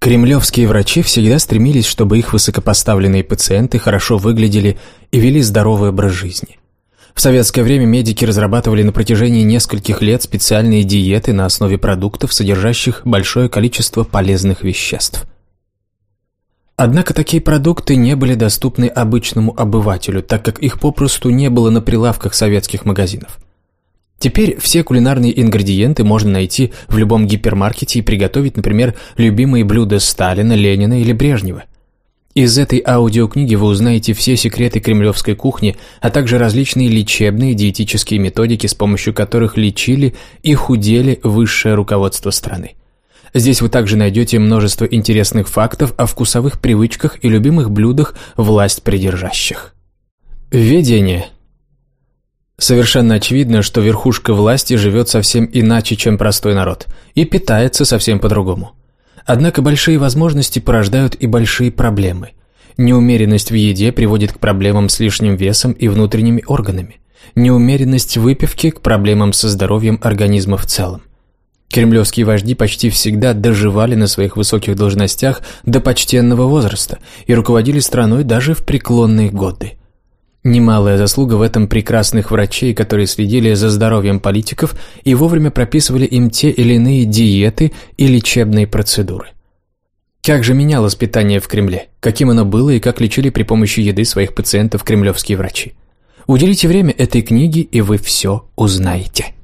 Кремлевские врачи всегда стремились, чтобы их высокопоставленные пациенты хорошо выглядели и вели здоровый образ жизни. В советское время медики разрабатывали на протяжении нескольких лет специальные диеты на основе продуктов, содержащих большое количество полезных веществ. Однако такие продукты не были доступны обычному обывателю, так как их попросту не было на прилавках советских магазинов. Теперь все кулинарные ингредиенты можно найти в любом гипермаркете и приготовить, например, любимые блюда Сталина, Ленина или Брежнева. Из этой аудиокниги вы узнаете все секреты кремлевской кухни, а также различные лечебные диетические методики, с помощью которых лечили и худели высшее руководство страны. Здесь вы также найдете множество интересных фактов о вкусовых привычках и любимых блюдах власть придержащих. Введение – Совершенно очевидно, что верхушка власти живет совсем иначе, чем простой народ, и питается совсем по-другому. Однако большие возможности порождают и большие проблемы. Неумеренность в еде приводит к проблемам с лишним весом и внутренними органами. Неумеренность выпивки к проблемам со здоровьем организма в целом. Кремлевские вожди почти всегда доживали на своих высоких должностях до почтенного возраста и руководили страной даже в преклонные годы. Немалая заслуга в этом прекрасных врачей, которые следили за здоровьем политиков и вовремя прописывали им те или иные диеты и лечебные процедуры. Как же менялось питание в Кремле? Каким оно было и как лечили при помощи еды своих пациентов кремлевские врачи? Уделите время этой книге, и вы все узнаете.